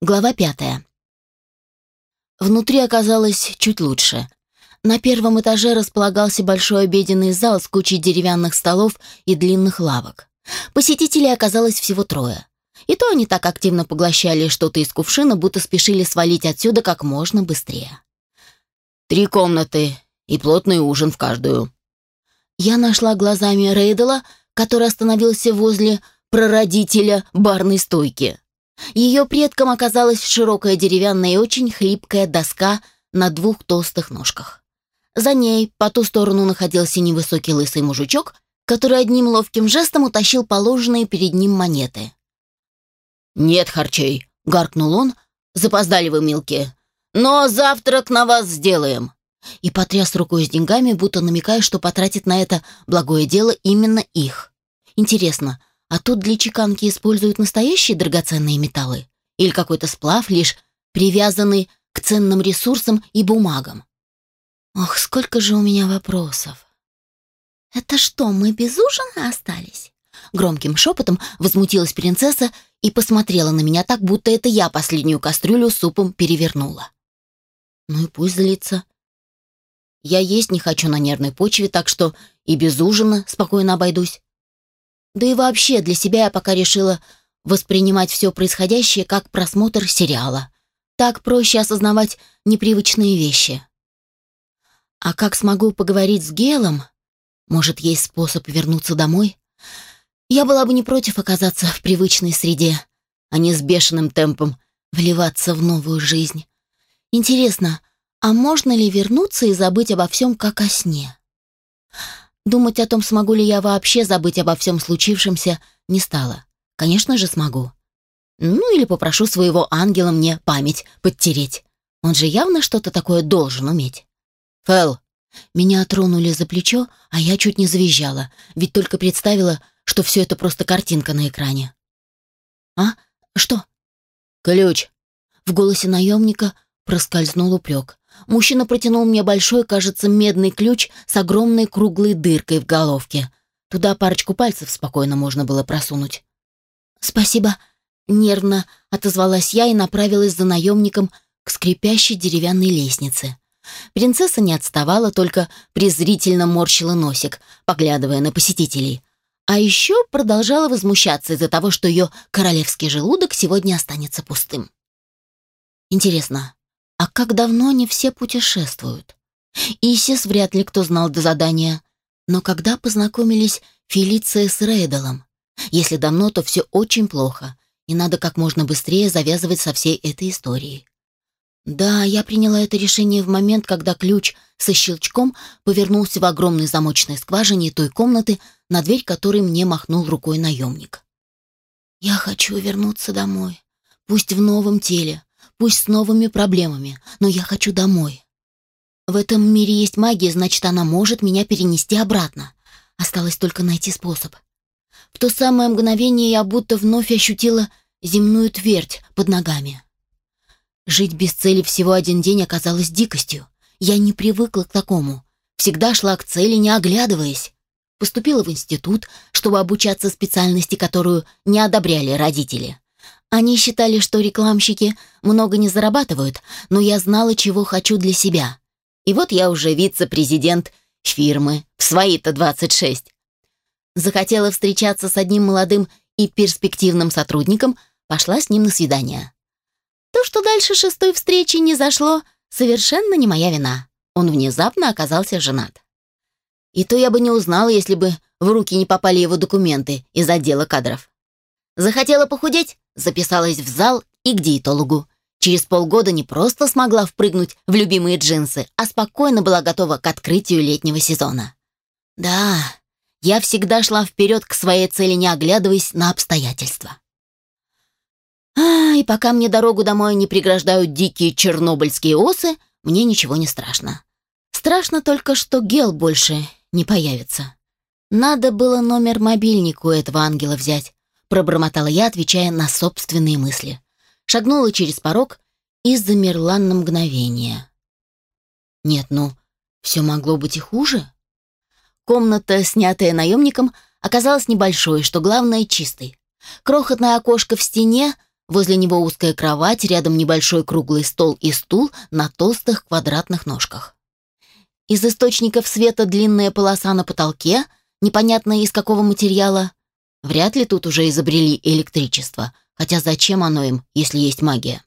Глава пятая. Внутри оказалось чуть лучше. На первом этаже располагался большой обеденный зал с кучей деревянных столов и длинных лавок. Посетителей оказалось всего трое. И то они так активно поглощали что-то из кувшина, будто спешили свалить отсюда как можно быстрее. «Три комнаты и плотный ужин в каждую». Я нашла глазами Рейдела, который остановился возле прародителя барной стойки. Ее предком оказалась широкая деревянная и очень хлипкая доска на двух толстых ножках. За ней по ту сторону находился невысокий лысый мужичок, который одним ловким жестом утащил положенные перед ним монеты. «Нет харчей!» — гаркнул он. «Запоздали вы, милки! Но завтрак на вас сделаем!» И потряс рукой с деньгами, будто намекая, что потратит на это благое дело именно их. «Интересно, а тут для чеканки используют настоящие драгоценные металлы? Или какой-то сплав, лишь привязанный к ценным ресурсам и бумагам? Ох, сколько же у меня вопросов. «Это что, мы без ужина остались?» Громким шепотом возмутилась принцесса и посмотрела на меня так, будто это я последнюю кастрюлю супом перевернула. Ну и пусть злится. Я есть не хочу на нервной почве, так что и без ужина спокойно обойдусь. Да и вообще для себя я пока решила воспринимать все происходящее как просмотр сериала. Так проще осознавать непривычные вещи. А как смогу поговорить с Гелом? Может, есть способ вернуться домой? Я была бы не против оказаться в привычной среде, а не с бешеным темпом вливаться в новую жизнь. Интересно, а можно ли вернуться и забыть обо всем, как о сне? Думать о том, смогу ли я вообще забыть обо всем случившемся, не стало. Конечно же, смогу. Ну или попрошу своего ангела мне память подтереть. Он же явно что-то такое должен уметь. Фэл, меня тронули за плечо, а я чуть не завизжала, ведь только представила, что все это просто картинка на экране. «А? Что?» «Ключ!» В голосе наемника проскользнул упрек. Мужчина протянул мне большой, кажется, медный ключ с огромной круглой дыркой в головке. Туда парочку пальцев спокойно можно было просунуть. «Спасибо», — нервно отозвалась я и направилась за наемником к скрипящей деревянной лестнице. Принцесса не отставала, только презрительно морщила носик, поглядывая на посетителей. А еще продолжала возмущаться из-за того, что ее королевский желудок сегодня останется пустым. Интересно, а как давно не все путешествуют? Исис вряд ли кто знал до задания. Но когда познакомились Фелиция с Рейдалом? Если давно, то все очень плохо, и надо как можно быстрее завязывать со всей этой историей. Да, я приняла это решение в момент, когда ключ со щелчком повернулся в огромной замочной скважине той комнаты, на дверь которой мне махнул рукой наемник. «Я хочу вернуться домой, пусть в новом теле, пусть с новыми проблемами, но я хочу домой. В этом мире есть магия, значит, она может меня перенести обратно. Осталось только найти способ. В то самое мгновение я будто вновь ощутила земную твердь под ногами. Жить без цели всего один день оказалось дикостью. Я не привыкла к такому. Всегда шла к цели, не оглядываясь. Поступила в институт, чтобы обучаться специальности, которую не одобряли родители. Они считали, что рекламщики много не зарабатывают, но я знала, чего хочу для себя. И вот я уже вице-президент фирмы в свои-то 26. Захотела встречаться с одним молодым и перспективным сотрудником, пошла с ним на свидание. То, что дальше шестой встречи не зашло, совершенно не моя вина. Он внезапно оказался женат. И то я бы не узнала, если бы в руки не попали его документы из отдела кадров. Захотела похудеть? записалась в зал и к диетологу. Через полгода не просто смогла впрыгнуть в любимые джинсы, а спокойно была готова к открытию летнего сезона. Да, я всегда шла вперед к своей цели, не оглядываясь на обстоятельства. А, и пока мне дорогу домой не преграждают дикие чернобыльские осы, мне ничего не страшно. Страшно только, что гел больше не появится. Надо было номер мобильника у этого ангела взять пробормотала я, отвечая на собственные мысли. Шагнула через порог и замерла на мгновение. Нет, ну, все могло быть и хуже. Комната, снятая наемником, оказалась небольшой, что главное — чистой. Крохотное окошко в стене, возле него узкая кровать, рядом небольшой круглый стол и стул на толстых квадратных ножках. Из источников света длинная полоса на потолке, непонятная из какого материала, Вряд ли тут уже изобрели электричество, хотя зачем оно им, если есть магия?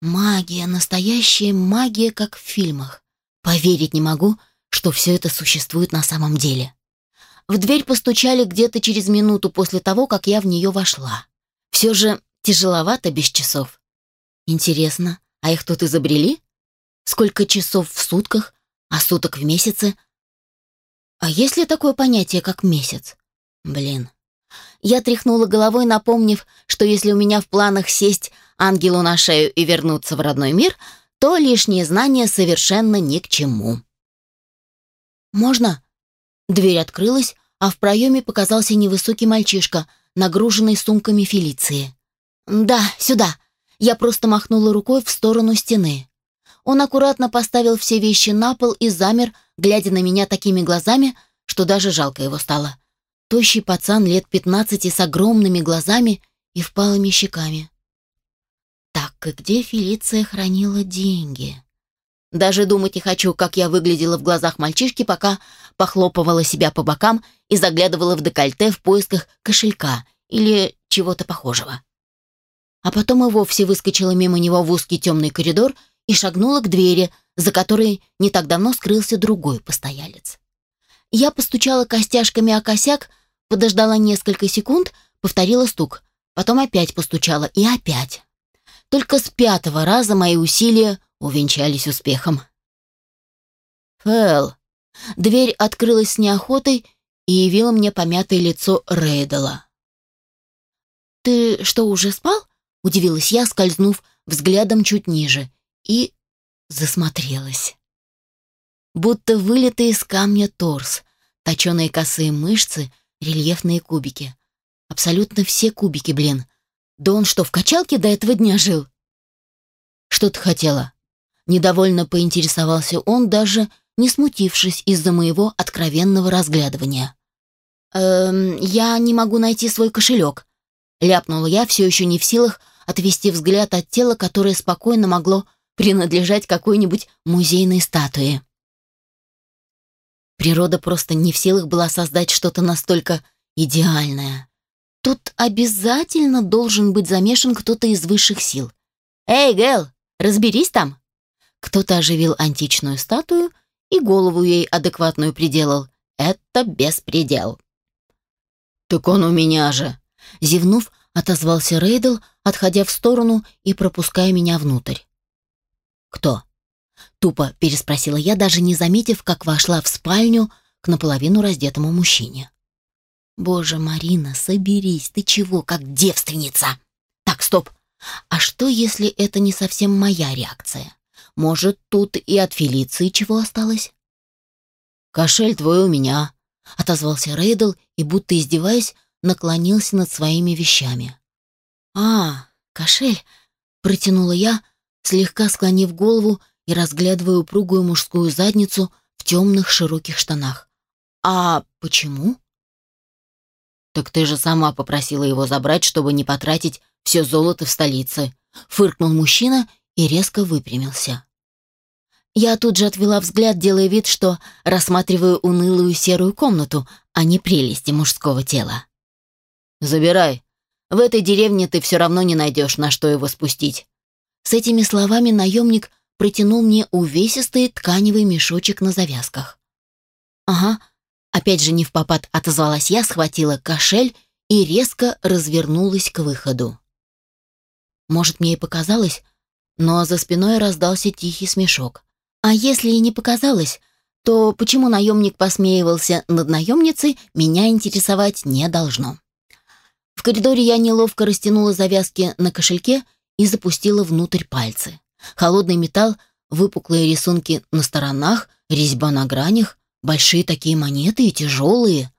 Магия, настоящая магия, как в фильмах. Поверить не могу, что все это существует на самом деле. В дверь постучали где-то через минуту после того, как я в нее вошла. Все же тяжеловато без часов. Интересно, а их тут изобрели? Сколько часов в сутках, а суток в месяце? А есть ли такое понятие, как месяц? Блин, я тряхнула головой, напомнив, что если у меня в планах сесть ангелу на шею и вернуться в родной мир, то лишние знания совершенно ни к чему. «Можно?» Дверь открылась, а в проеме показался невысокий мальчишка, нагруженный сумками Фелиции. «Да, сюда!» Я просто махнула рукой в сторону стены. Он аккуратно поставил все вещи на пол и замер, глядя на меня такими глазами, что даже жалко его стало. Тощий пацан лет пятнадцати с огромными глазами и впалыми щеками. Так, и где Фелиция хранила деньги? Даже думать не хочу, как я выглядела в глазах мальчишки, пока похлопывала себя по бокам и заглядывала в декольте в поисках кошелька или чего-то похожего. А потом и вовсе выскочила мимо него в узкий темный коридор и шагнула к двери, за которой не так давно скрылся другой постоялец. Я постучала костяшками о косяк, подождала несколько секунд, повторила стук. Потом опять постучала и опять. Только с пятого раза мои усилия увенчались успехом. «Фэл!» Дверь открылась с неохотой и явила мне помятое лицо Рейдала. «Ты что, уже спал?» — удивилась я, скользнув взглядом чуть ниже, и засмотрелась будто вылитый из камня торс, точеные косые мышцы, рельефные кубики. Абсолютно все кубики, блин. Да он что, в качалке до этого дня жил? Что ты хотела? Недовольно поинтересовался он, даже не смутившись из-за моего откровенного разглядывания. «Эм, я не могу найти свой кошелек», — ляпнула я, все еще не в силах отвести взгляд от тела, которое спокойно могло принадлежать какой-нибудь музейной статуе. Природа просто не в силах была создать что-то настолько идеальное. Тут обязательно должен быть замешан кто-то из высших сил. «Эй, Гэл, разберись там!» Кто-то оживил античную статую и голову ей адекватную приделал. «Это беспредел!» «Так он у меня же!» Зевнув, отозвался Рейдл, отходя в сторону и пропуская меня внутрь. «Кто?» Тупо переспросила я, даже не заметив, как вошла в спальню к наполовину раздетому мужчине. «Боже, Марина, соберись, ты чего, как девственница?» «Так, стоп! А что, если это не совсем моя реакция? Может, тут и от Фелиции чего осталось?» «Кошель твой у меня», — отозвался Рейдл и, будто издеваясь, наклонился над своими вещами. «А, кошель!» — протянула я, слегка склонив голову и разглядываю упругую мужскую задницу в темных широких штанах. «А почему?» «Так ты же сама попросила его забрать, чтобы не потратить все золото в столице», фыркнул мужчина и резко выпрямился. Я тут же отвела взгляд, делая вид, что рассматриваю унылую серую комнату, а не прелести мужского тела. «Забирай. В этой деревне ты все равно не найдешь, на что его спустить». С этими словами наемник протянул мне увесистый тканевый мешочек на завязках. «Ага», — опять же не в попад отозвалась я, схватила кошель и резко развернулась к выходу. Может, мне и показалось, но за спиной раздался тихий смешок. А если и не показалось, то почему наемник посмеивался над наемницей, меня интересовать не должно. В коридоре я неловко растянула завязки на кошельке и запустила внутрь пальцы. Холодный металл, выпуклые рисунки на сторонах, резьба на гранях, большие такие монеты и тяжелые.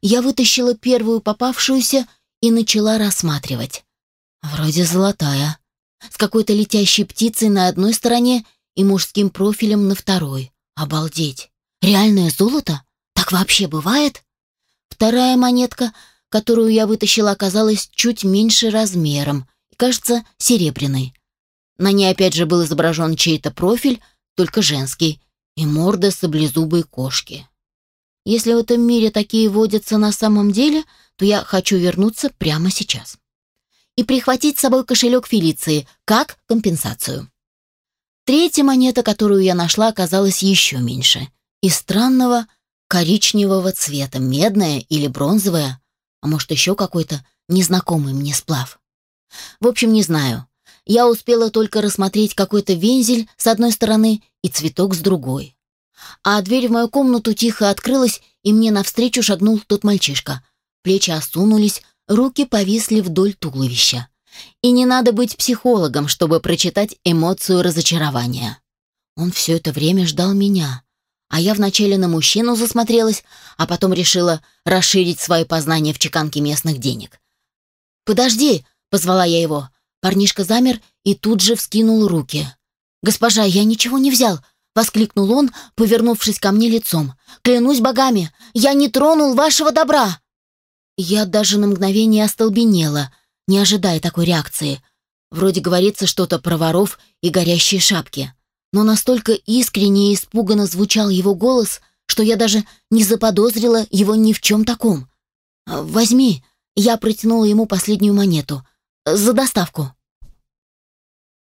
Я вытащила первую попавшуюся и начала рассматривать. Вроде золотая, с какой-то летящей птицей на одной стороне и мужским профилем на второй. Обалдеть! Реальное золото? Так вообще бывает? Вторая монетка, которую я вытащила, оказалась чуть меньше размером и, кажется, серебряной. На ней опять же был изображен чей-то профиль, только женский, и морда саблезубой кошки. Если в этом мире такие водятся на самом деле, то я хочу вернуться прямо сейчас. И прихватить с собой кошелек Фелиции, как компенсацию. Третья монета, которую я нашла, оказалась еще меньше. и странного коричневого цвета, медная или бронзовая, а может еще какой-то незнакомый мне сплав. В общем, не знаю я успела только рассмотреть какой-то вензель с одной стороны и цветок с другой. А дверь в мою комнату тихо открылась, и мне навстречу шагнул тот мальчишка. Плечи осунулись, руки повисли вдоль туловища. И не надо быть психологом, чтобы прочитать эмоцию разочарования. Он все это время ждал меня. А я вначале на мужчину засмотрелась, а потом решила расширить свои познания в чеканке местных денег. «Подожди!» — позвала я его. Парнишка замер и тут же вскинул руки. «Госпожа, я ничего не взял!» — воскликнул он, повернувшись ко мне лицом. «Клянусь богами, я не тронул вашего добра!» Я даже на мгновение остолбенела, не ожидая такой реакции. Вроде говорится что-то про воров и горящие шапки. Но настолько искренне и испуганно звучал его голос, что я даже не заподозрила его ни в чем таком. «Возьми!» — я протянула ему последнюю монету за доставку».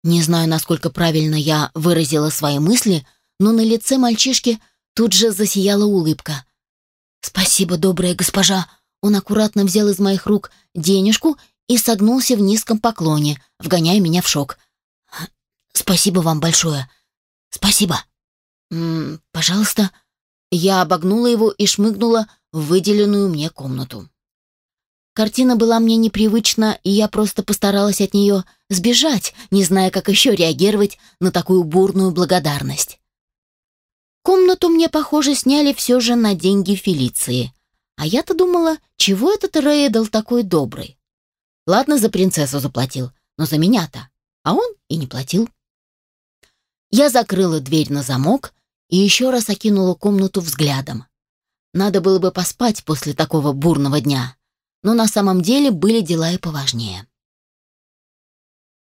Не знаю, насколько правильно я выразила свои мысли, но на лице мальчишки тут же засияла улыбка. «Спасибо, добрая госпожа!» Он аккуратно взял из моих рук денежку и согнулся в низком поклоне, вгоняя меня в шок. «Спасибо вам большое!» «Спасибо!» «М -м, «Пожалуйста!» Я обогнула его и шмыгнула в выделенную мне комнату. Картина была мне непривычна, и я просто постаралась от нее сбежать, не зная, как еще реагировать на такую бурную благодарность. Комнату мне, похоже, сняли все же на деньги Фелиции. А я-то думала, чего этот Рейдл такой добрый? Ладно, за принцессу заплатил, но за меня-то. А он и не платил. Я закрыла дверь на замок и еще раз окинула комнату взглядом. Надо было бы поспать после такого бурного дня но на самом деле были дела и поважнее.